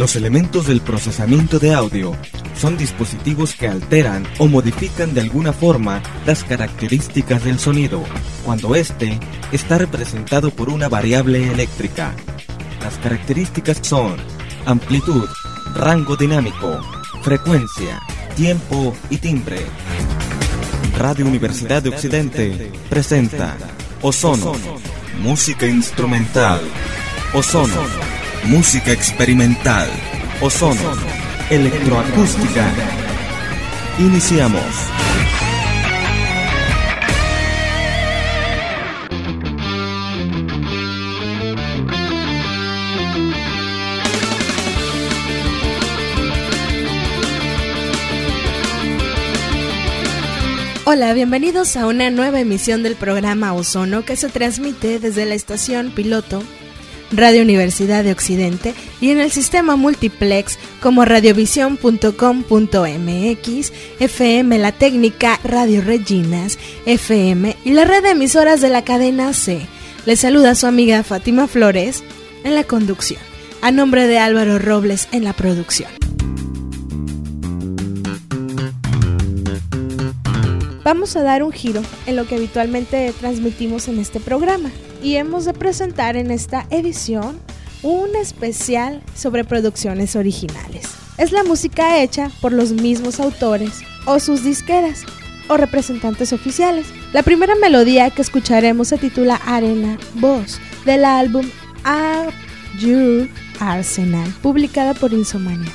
Los elementos del procesamiento de audio son dispositivos que alteran o modifican de alguna forma las características del sonido, cuando éste está representado por una variable eléctrica. Las características son amplitud, rango dinámico, frecuencia, tiempo y timbre. Radio Universidad de Occidente presenta Ozono, música instrumental. Ozono, música experimental. Ozono, electroacústica. Iniciamos. Hola, bienvenidos a una nueva emisión del programa Ozono que se transmite desde la estación piloto Radio Universidad de Occidente y en el sistema multiplex como radiovisión.com.mx, FM La Técnica, Radio Reginas, FM y la red de emisoras de la cadena C. Les saluda su amiga Fátima Flores en la conducción, a nombre de Álvaro Robles en la producción. Vamos a dar un giro en lo que habitualmente transmitimos en este programa y hemos de presentar en esta edición un especial sobre producciones originales. Es la música hecha por los mismos autores o sus disqueras o representantes oficiales. La primera melodía que escucharemos se titula Arena Voz del álbum A Your Arsenal, publicada por Insomania.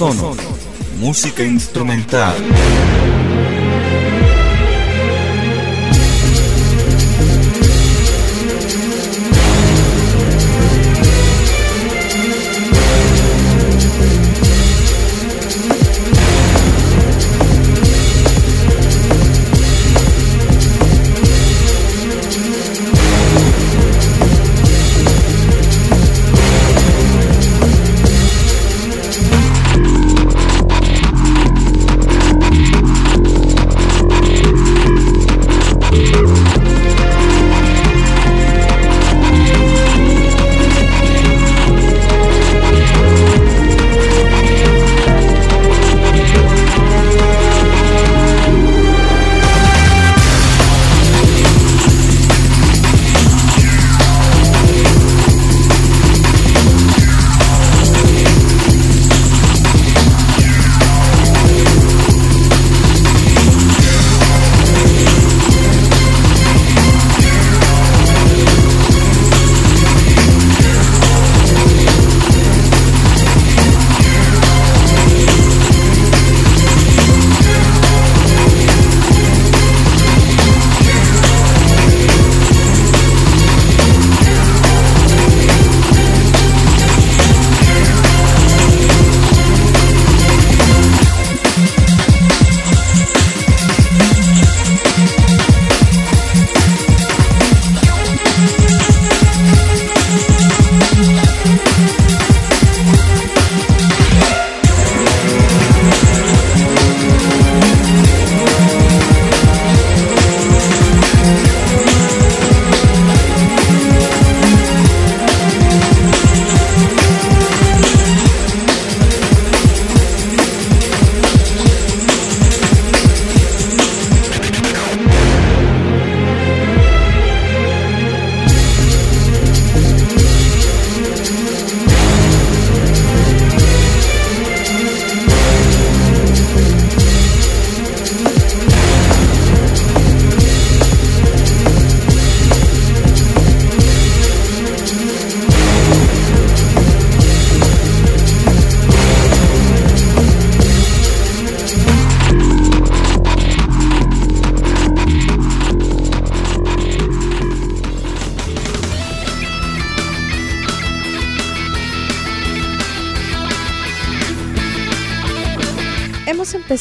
Ozono, música instrumental.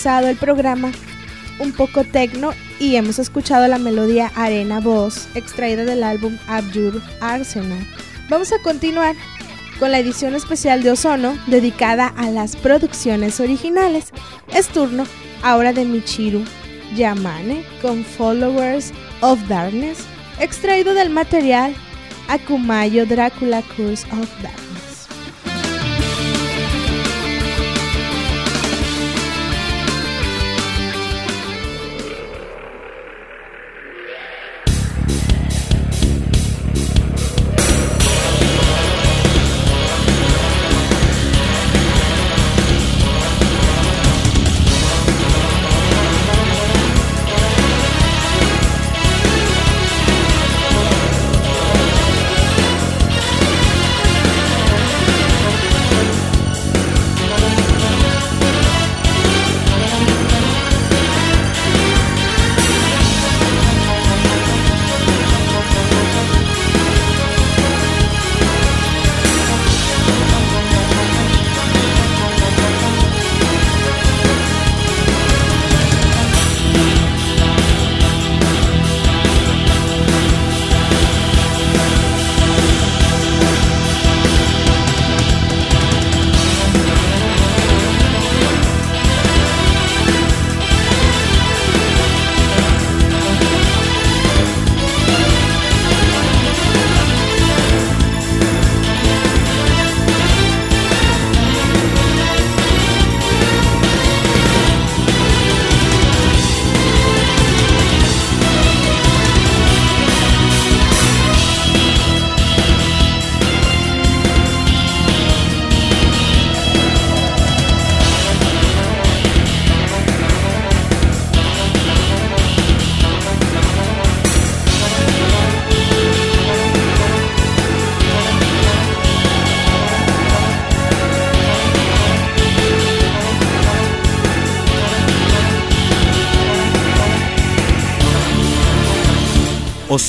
El programa un poco tecno y hemos escuchado la melodía Arena Voz extraída del álbum Abjur Arsenal. Vamos a continuar con la edición especial de Ozono dedicada a las producciones originales. Es turno ahora de Michiru Yamane con Followers of Darkness, extraído del material Akumayo Dracula Curse of Darkness.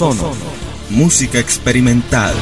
Ozono, música experimental.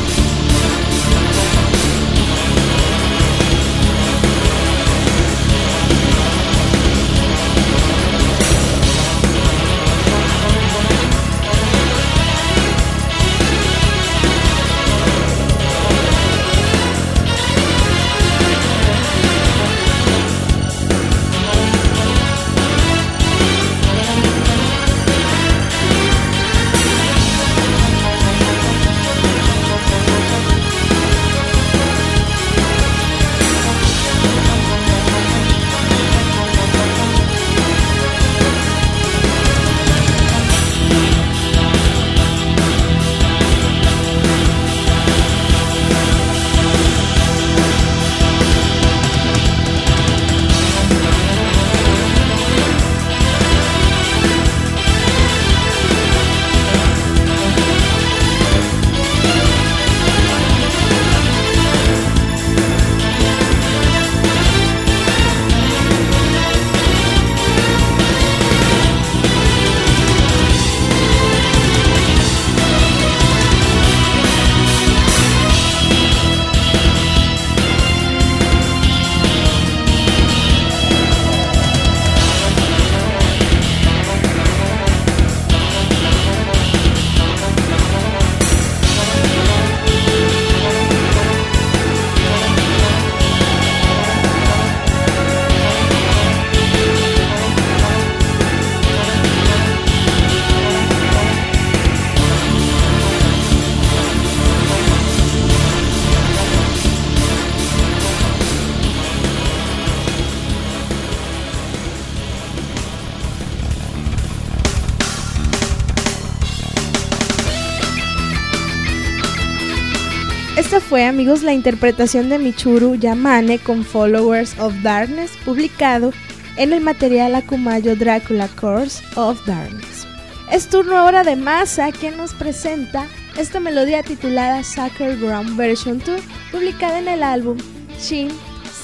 Fue, amigos, la interpretación de Michuru Yamane con Followers of Darkness, publicado en el material Akumayo Dracula Course of Darkness. Es turno ahora de Masa, quien nos presenta esta melodía titulada Sacred Ground Version 2, publicada en el álbum Shin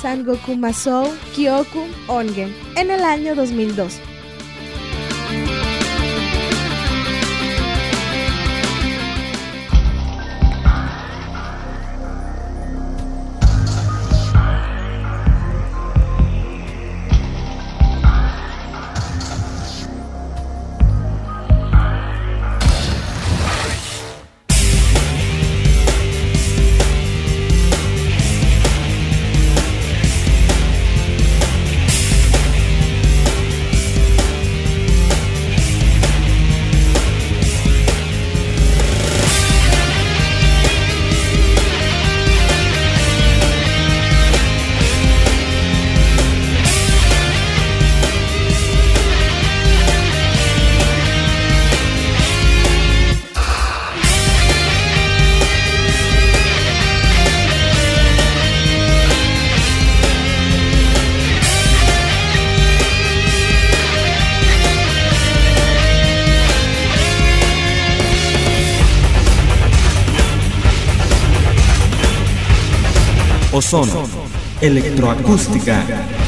Sangoku Masou Kyoku Ongen en el año 2002. Ozono, electroacústica.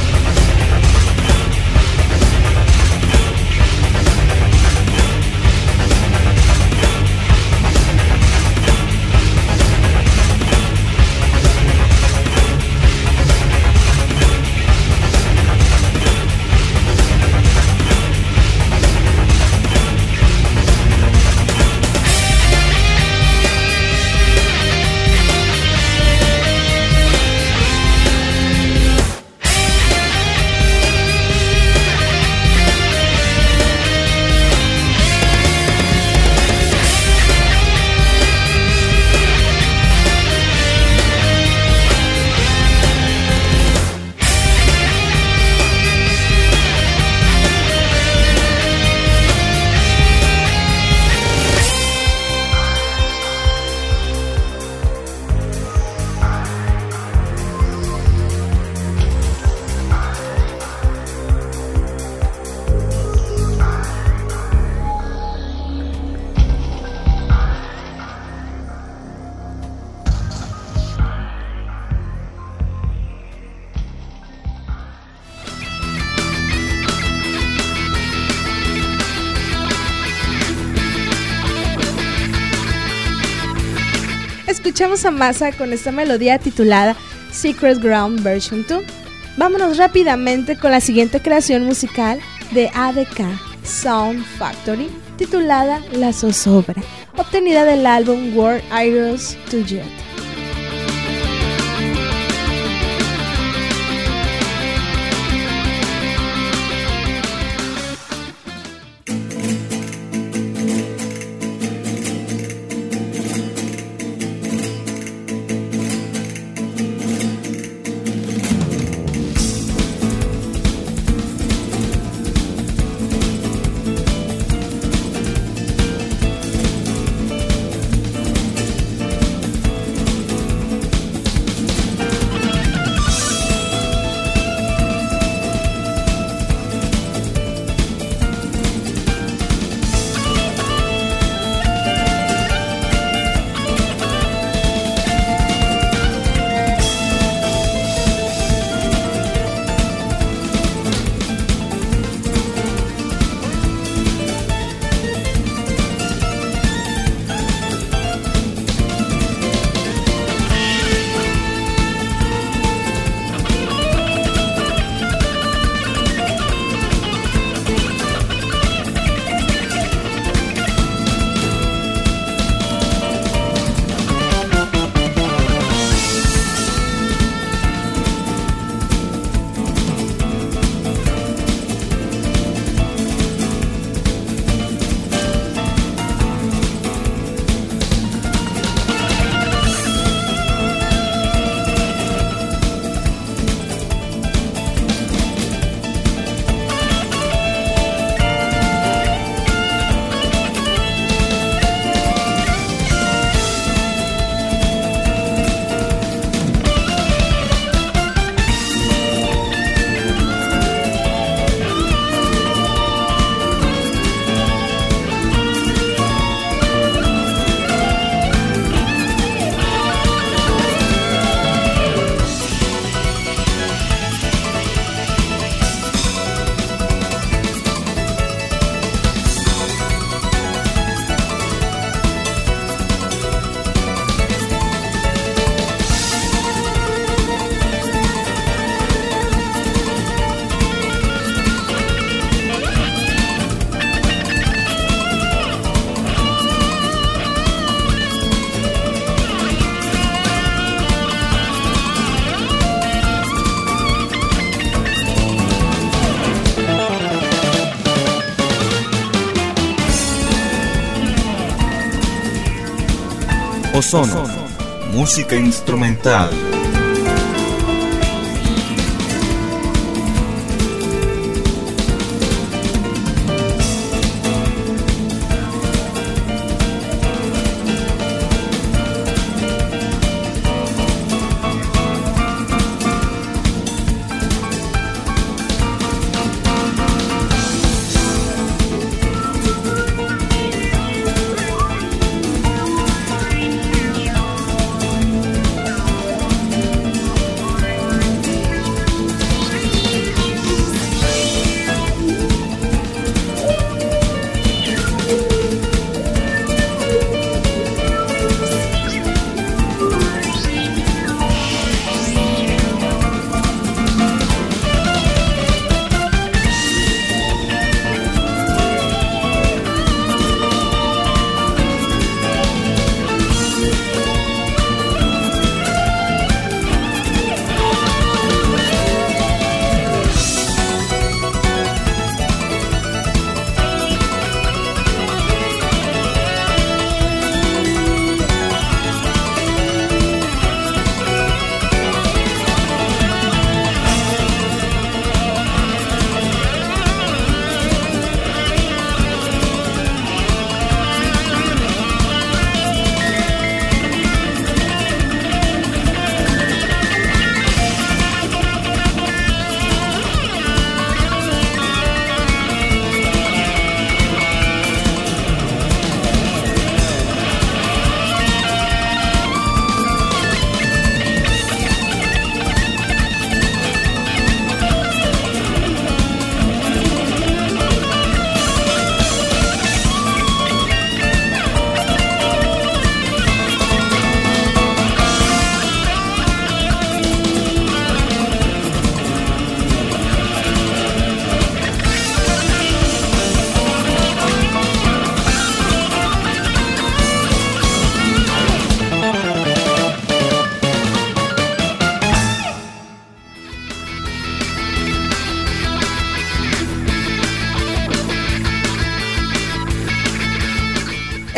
A Masa con esta melodía titulada Secret Ground Version 2. Vámonos rápidamente con la siguiente creación musical de ADK Sound Factory titulada La Zozobra, obtenida del álbum World Idols to Jet. Ozono, música instrumental.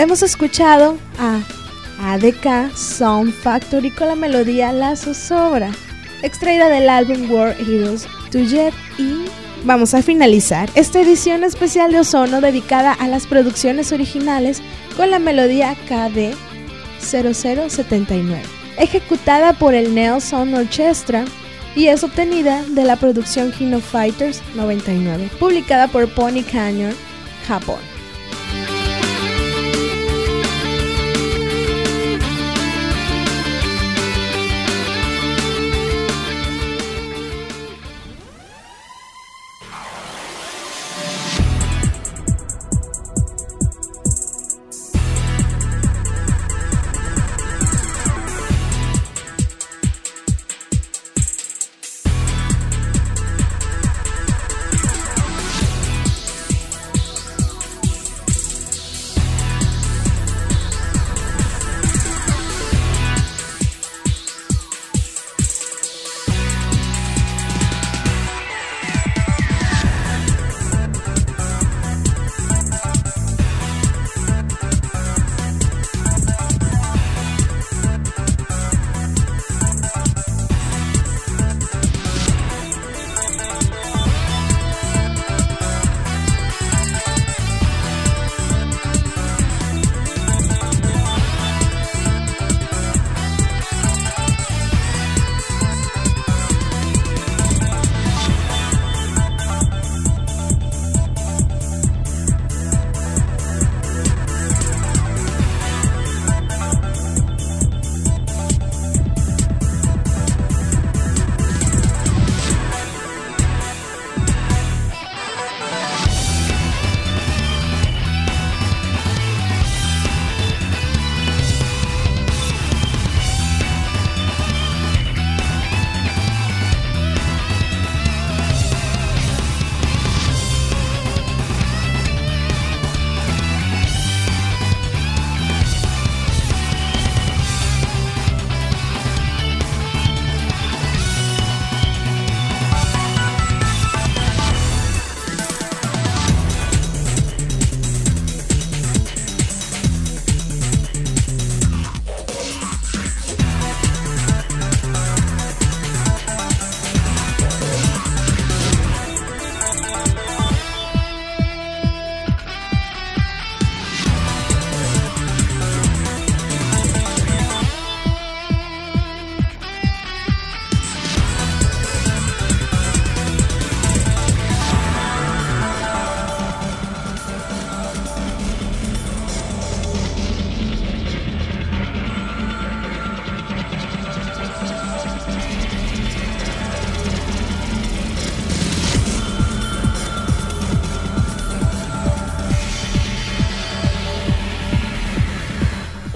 Hemos escuchado a ADK Sound Factory con la melodía La Zozobra, extraída del álbum World Heroes to Jet y vamos a finalizar esta edición especial de Ozono dedicada a las producciones originales con la melodía KD 0079, ejecutada por el Nelson Orchestra y es obtenida de la producción Kino Fighters 99, publicada por Pony Canyon, Japón.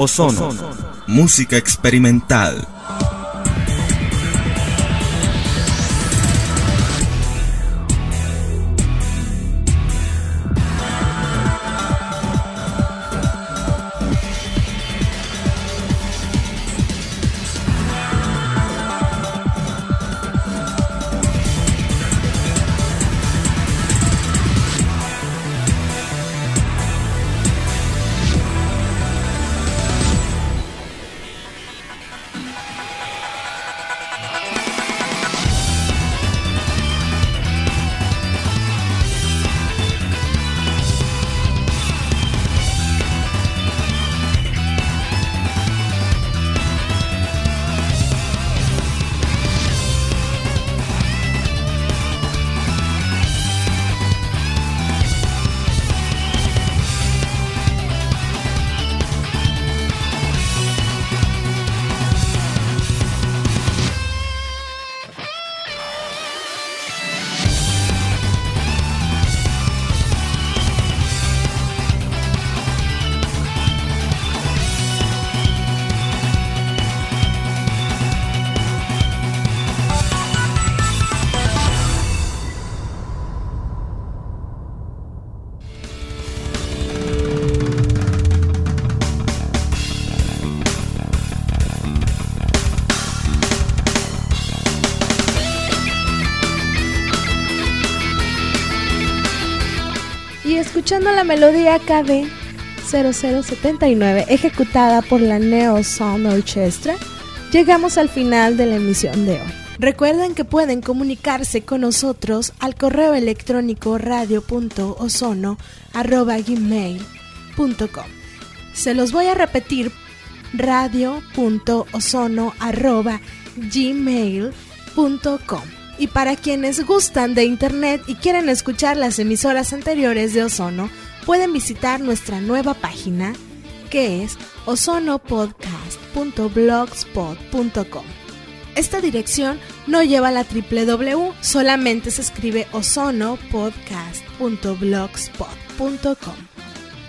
Ozono, música experimental. La melodía KB 0079 ejecutada por la Neo Sound Orchestra, llegamos al final de la emisión de hoy. Recuerden que pueden comunicarse con nosotros al correo electrónico radio.ozono.gmail.com Se los voy a repetir radio.ozono.gmail.com Y para quienes gustan de internet y quieren escuchar las emisoras anteriores de Ozono, pueden visitar nuestra nueva página que es ozonopodcast.blogspot.com. Esta dirección no lleva la www, solamente se escribe ozonopodcast.blogspot.com.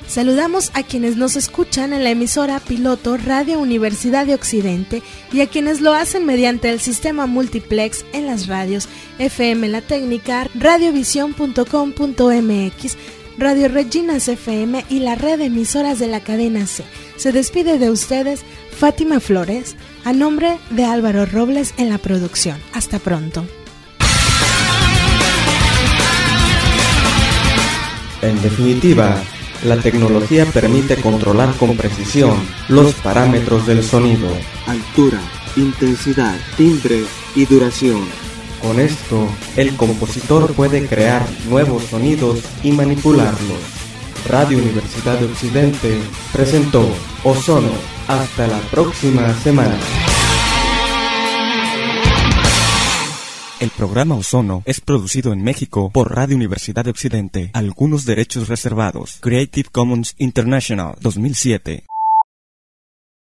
Saludamos a quienes nos escuchan en la emisora piloto Radio Universidad de Occidente y a quienes lo hacen mediante el sistema multiplex en las radios FM La Técnica, radiovisión.com.mx, Radio Reginas FM y la red de emisoras de la cadena C. Se despide de ustedes Fátima Flores, a nombre de Álvaro Robles en la producción. Hasta pronto. En definitiva, la tecnología permite controlar con precisión los parámetros del sonido. Altura, intensidad, timbre y duración con esto, el compositor puede crear nuevos sonidos y manipularlos. Radio Universidad de Occidente presentó Ozono. Hasta la próxima semana. El programa Ozono es producido en México por Radio Universidad de Occidente. Algunos derechos reservados. Creative Commons International 2007.